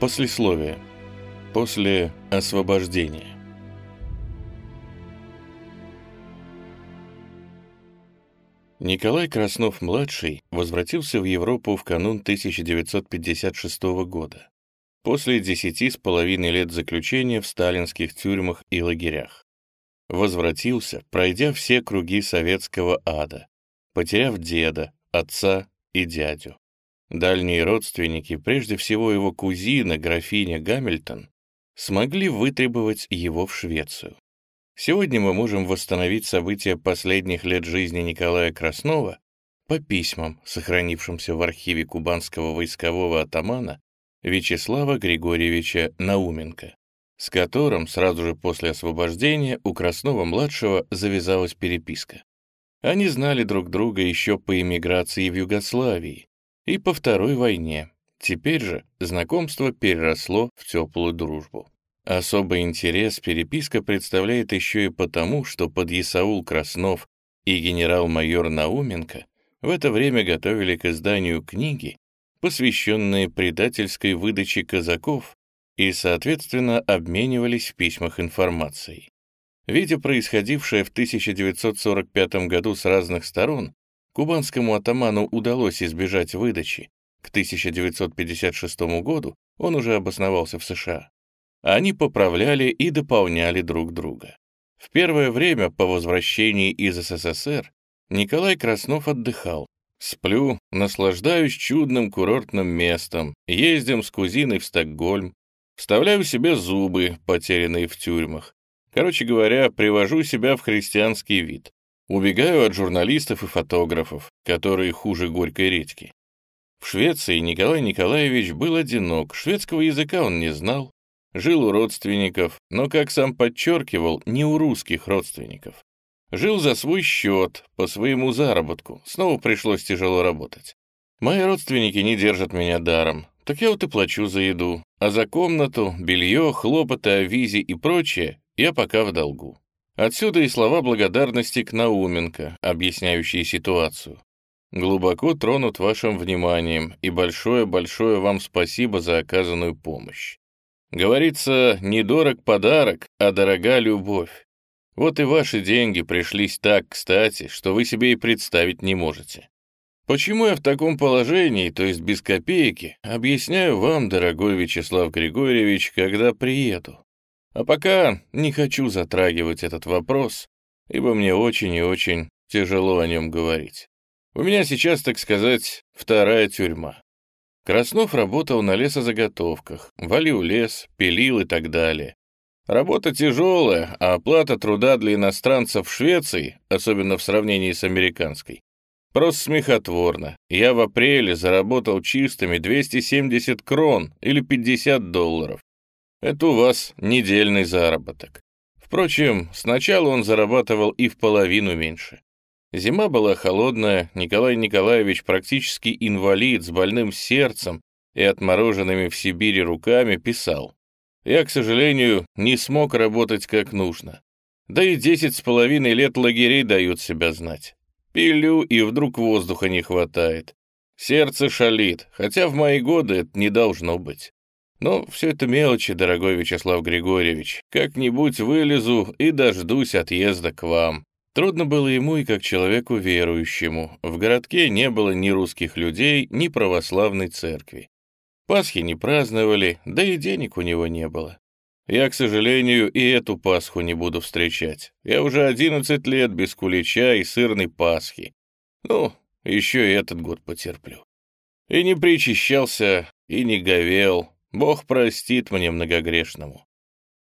Послесловие. После освобождения. Николай Краснов-младший возвратился в Европу в канун 1956 года, после десяти с половиной лет заключения в сталинских тюрьмах и лагерях. Возвратился, пройдя все круги советского ада, потеряв деда, отца и дядю. Дальние родственники, прежде всего его кузина, графиня Гамильтон, смогли вытребовать его в Швецию. Сегодня мы можем восстановить события последних лет жизни Николая Краснова по письмам, сохранившимся в архиве кубанского войскового атамана Вячеслава Григорьевича Науменко, с которым сразу же после освобождения у Краснова-младшего завязалась переписка. Они знали друг друга еще по эмиграции в Югославии и по Второй войне. Теперь же знакомство переросло в теплую дружбу. Особый интерес переписка представляет еще и потому, что подъясаул Краснов и генерал-майор Науменко в это время готовили к изданию книги, посвященные предательской выдаче казаков, и, соответственно, обменивались в письмах информацией. Видя происходившее в 1945 году с разных сторон, кубанскому атаману удалось избежать выдачи. К 1956 году он уже обосновался в США. Они поправляли и дополняли друг друга. В первое время по возвращении из СССР Николай Краснов отдыхал. «Сплю, наслаждаюсь чудным курортным местом, ездим с кузиной в Стокгольм, вставляю себе зубы, потерянные в тюрьмах. Короче говоря, привожу себя в христианский вид. Убегаю от журналистов и фотографов, которые хуже горькой редьки. В Швеции Николай Николаевич был одинок, шведского языка он не знал, Жил у родственников, но, как сам подчеркивал, не у русских родственников. Жил за свой счет, по своему заработку. Снова пришлось тяжело работать. Мои родственники не держат меня даром. Так я вот и плачу за еду. А за комнату, белье, хлопоты о визе и прочее я пока в долгу. Отсюда и слова благодарности к Науменко, объясняющие ситуацию. Глубоко тронут вашим вниманием, и большое-большое вам спасибо за оказанную помощь. Говорится, недорог подарок, а дорога любовь. Вот и ваши деньги пришлись так кстати, что вы себе и представить не можете. Почему я в таком положении, то есть без копейки, объясняю вам, дорогой Вячеслав Григорьевич, когда приеду. А пока не хочу затрагивать этот вопрос, ибо мне очень и очень тяжело о нем говорить. У меня сейчас, так сказать, вторая тюрьма. Краснов работал на лесозаготовках, валил лес, пилил и так далее. Работа тяжелая, а оплата труда для иностранцев в Швеции, особенно в сравнении с американской, просто смехотворно. Я в апреле заработал чистыми 270 крон или 50 долларов. Это у вас недельный заработок. Впрочем, сначала он зарабатывал и в половину меньше. Зима была холодная, Николай Николаевич практически инвалид с больным сердцем и отмороженными в Сибири руками писал. Я, к сожалению, не смог работать как нужно. Да и десять с половиной лет лагерей дают себя знать. Пилю, и вдруг воздуха не хватает. Сердце шалит, хотя в мои годы это не должно быть. Но все это мелочи, дорогой Вячеслав Григорьевич. Как-нибудь вылезу и дождусь отъезда к вам. Трудно было ему и как человеку верующему. В городке не было ни русских людей, ни православной церкви. Пасхи не праздновали, да и денег у него не было. Я, к сожалению, и эту Пасху не буду встречать. Я уже 11 лет без кулича и сырной Пасхи. Ну, еще и этот год потерплю. И не причащался, и не говел. Бог простит мне многогрешному.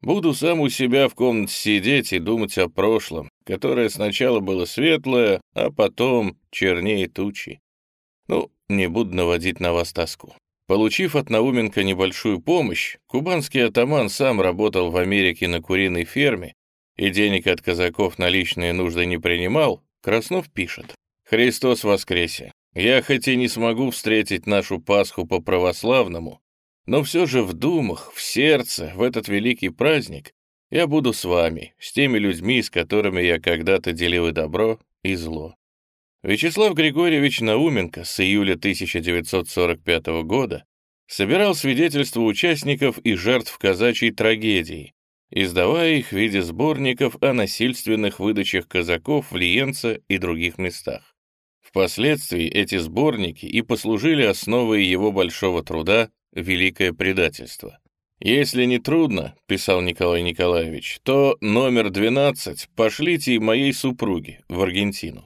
Буду сам у себя в комнате сидеть и думать о прошлом, которое сначала было светлое, а потом чернее тучи. Ну, не буду наводить на вас тоску. Получив от Науменко небольшую помощь, кубанский атаман сам работал в Америке на куриной ферме и денег от казаков на личные нужды не принимал, Краснов пишет. «Христос воскресе! Я хоть и не смогу встретить нашу Пасху по-православному, но все же в думах, в сердце, в этот великий праздник я буду с вами, с теми людьми, с которыми я когда-то делил и добро, и зло. Вячеслав Григорьевич Науменко с июля 1945 года собирал свидетельства участников и жертв казачьей трагедии, издавая их в виде сборников о насильственных выдачах казаков в Лиенце и других местах. Впоследствии эти сборники и послужили основой его большого труда «Великое предательство». «Если не трудно, — писал Николай Николаевич, — то номер 12 пошлите и моей супруге в Аргентину.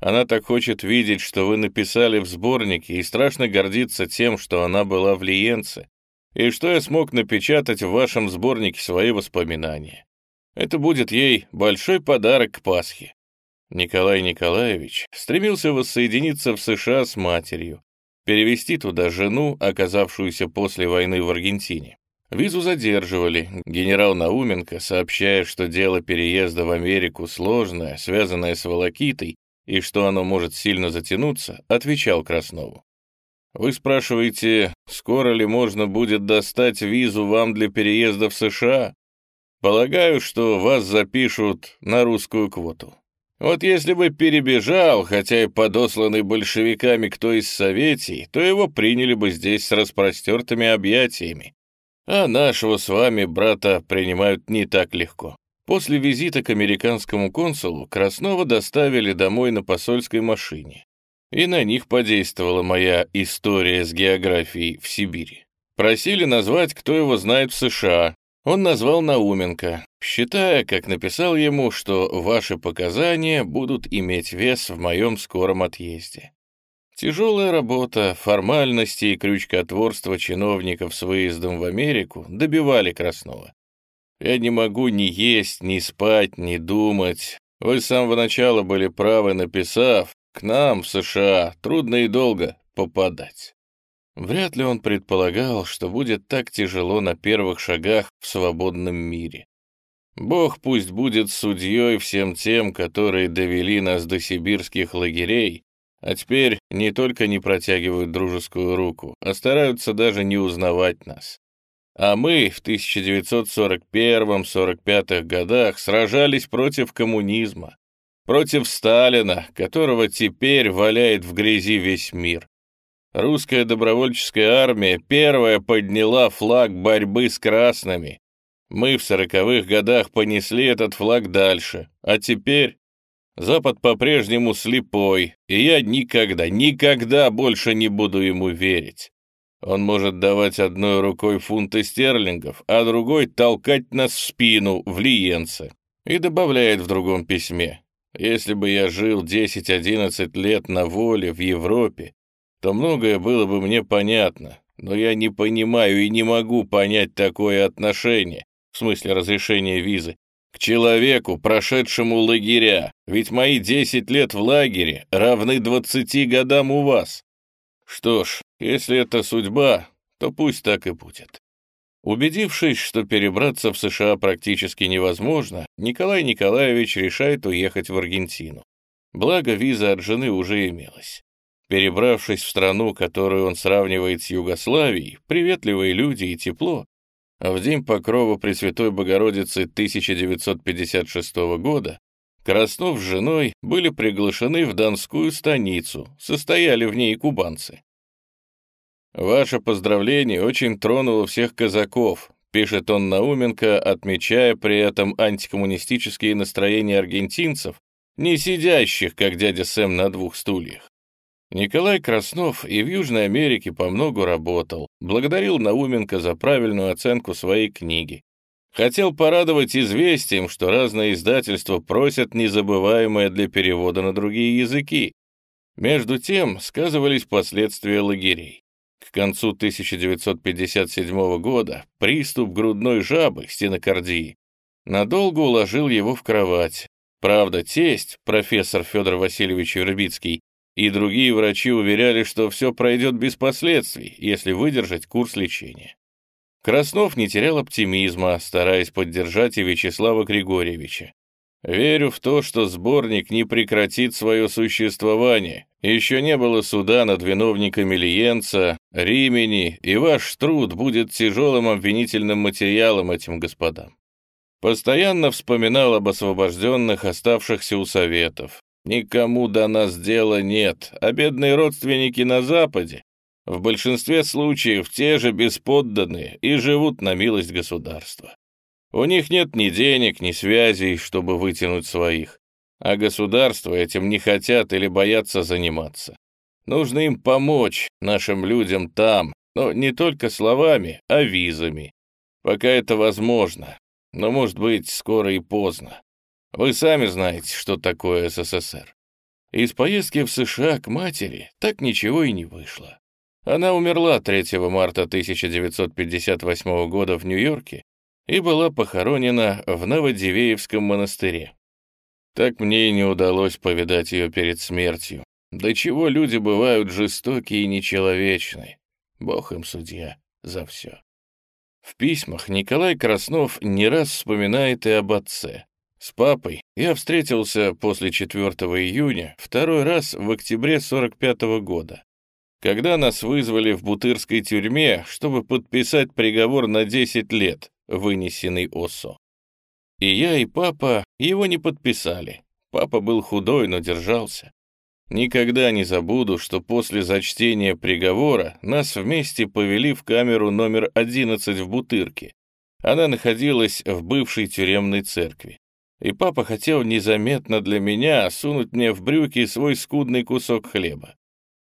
Она так хочет видеть, что вы написали в сборнике, и страшно гордится тем, что она была в Лиенце, и что я смог напечатать в вашем сборнике свои воспоминания. Это будет ей большой подарок к Пасхе. Николай Николаевич стремился воссоединиться в США с матерью, перевести туда жену, оказавшуюся после войны в Аргентине. Визу задерживали. Генерал Науменко, сообщая, что дело переезда в Америку сложное, связанное с волокитой, и что оно может сильно затянуться, отвечал Краснову. «Вы спрашиваете, скоро ли можно будет достать визу вам для переезда в США? Полагаю, что вас запишут на русскую квоту. Вот если бы перебежал, хотя и подосланный большевиками кто из Советий, то его приняли бы здесь с распростертыми объятиями. А нашего с вами брата принимают не так легко. После визита к американскому консулу Краснова доставили домой на посольской машине. И на них подействовала моя история с географией в Сибири. Просили назвать, кто его знает в США. Он назвал Науменко, считая, как написал ему, что ваши показания будут иметь вес в моем скором отъезде. Тяжелая работа, формальности и крючкотворство чиновников с выездом в Америку добивали Краснова. Я не могу ни есть, ни спать, ни думать. Вы с самого начала были правы, написав, к нам в США трудно и долго попадать. Вряд ли он предполагал, что будет так тяжело на первых шагах в свободном мире. Бог пусть будет судьей всем тем, которые довели нас до сибирских лагерей, а теперь не только не протягивают дружескую руку, а стараются даже не узнавать нас. А мы в 1941-45 годах сражались против коммунизма, против Сталина, которого теперь валяет в грязи весь мир. Русская добровольческая армия первая подняла флаг борьбы с красными. Мы в сороковых годах понесли этот флаг дальше, а теперь Запад по-прежнему слепой, и я никогда, никогда больше не буду ему верить. Он может давать одной рукой фунты стерлингов, а другой толкать нас в спину, в лиенце. И добавляет в другом письме. Если бы я жил 10-11 лет на воле в Европе, то многое было бы мне понятно, но я не понимаю и не могу понять такое отношение, в смысле разрешения визы, к человеку, прошедшему лагеря, ведь мои 10 лет в лагере равны 20 годам у вас. Что ж, если это судьба, то пусть так и будет. Убедившись, что перебраться в США практически невозможно, Николай Николаевич решает уехать в Аргентину. Благо, виза от жены уже имелась. Перебравшись в страну, которую он сравнивает с Югославией, приветливые люди и тепло, а в день покрова Пресвятой Богородицы 1956 года Краснов с женой были приглашены в Донскую станицу, состояли в ней кубанцы. «Ваше поздравление очень тронуло всех казаков», пишет он Науменко, отмечая при этом антикоммунистические настроения аргентинцев, не сидящих, как дядя Сэм, на двух стульях. Николай Краснов и в Южной Америке по многу работал, благодарил Науменко за правильную оценку своей книги, Хотел порадовать известием, что разные издательства просят незабываемое для перевода на другие языки. Между тем сказывались последствия лагерей. К концу 1957 года приступ грудной жабы, стенокардии, надолго уложил его в кровать. Правда, тесть, профессор Федор Васильевич Вербицкий, и другие врачи уверяли, что все пройдет без последствий, если выдержать курс лечения. Краснов не терял оптимизма, стараясь поддержать и Вячеслава Григорьевича. «Верю в то, что сборник не прекратит свое существование. Еще не было суда над виновниками Лиенца, Римени, и ваш труд будет тяжелым обвинительным материалом этим господам». Постоянно вспоминал об освобожденных, оставшихся у Советов. «Никому до нас дела нет, а бедные родственники на Западе В большинстве случаев те же бесподданные и живут на милость государства. У них нет ни денег, ни связей, чтобы вытянуть своих, а государства этим не хотят или боятся заниматься. Нужно им помочь, нашим людям там, но не только словами, а визами. Пока это возможно, но, может быть, скоро и поздно. Вы сами знаете, что такое СССР. Из поездки в США к матери так ничего и не вышло. Она умерла 3 марта 1958 года в Нью-Йорке и была похоронена в Новодивеевском монастыре. Так мне и не удалось повидать ее перед смертью. До чего люди бывают жестокие и нечеловечны. Бог им судья за все. В письмах Николай Краснов не раз вспоминает и об отце. С папой я встретился после 4 июня второй раз в октябре 45 -го года когда нас вызвали в Бутырской тюрьме, чтобы подписать приговор на 10 лет, вынесенный ОСО. И я, и папа его не подписали. Папа был худой, но держался. Никогда не забуду, что после зачтения приговора нас вместе повели в камеру номер 11 в Бутырке. Она находилась в бывшей тюремной церкви. И папа хотел незаметно для меня сунуть мне в брюки свой скудный кусок хлеба.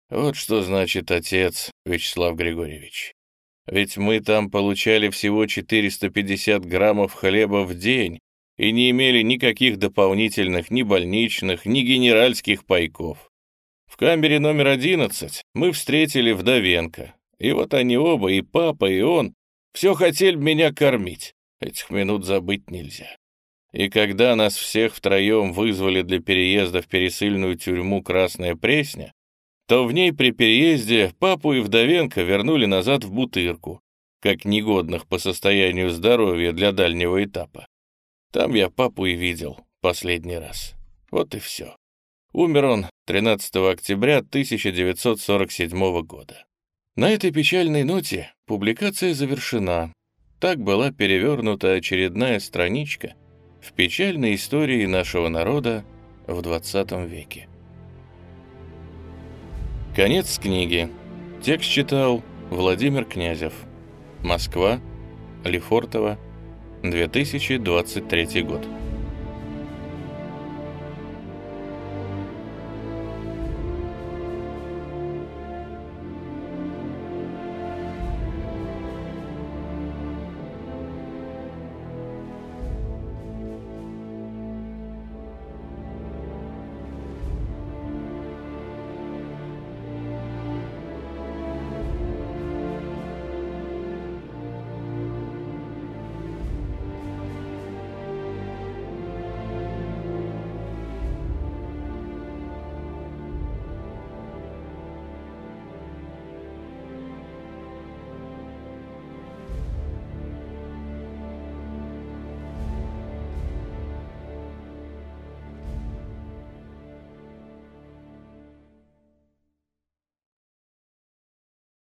Вот что значит отец, Вячеслав Григорьевич. Ведь мы там получали всего 450 граммов хлеба в день и не имели никаких дополнительных ни больничных, ни генеральских пайков. В камере номер 11 мы встретили Вдовенко, и вот они оба, и папа, и он, все хотели меня кормить. Этих минут забыть нельзя. И когда нас всех втроем вызвали для переезда в пересыльную тюрьму «Красная Пресня», то в ней при переезде папу и Вдовенко вернули назад в Бутырку, как негодных по состоянию здоровья для дальнего этапа. Там я папу и видел последний раз. Вот и все. Умер он 13 октября 1947 года. На этой печальной ноте публикация завершена. Так была перевернута очередная страничка в печальной истории нашего народа в 20 веке. Конец книги. Текст читал Владимир Князев. Москва. Лефортово. 2023 год.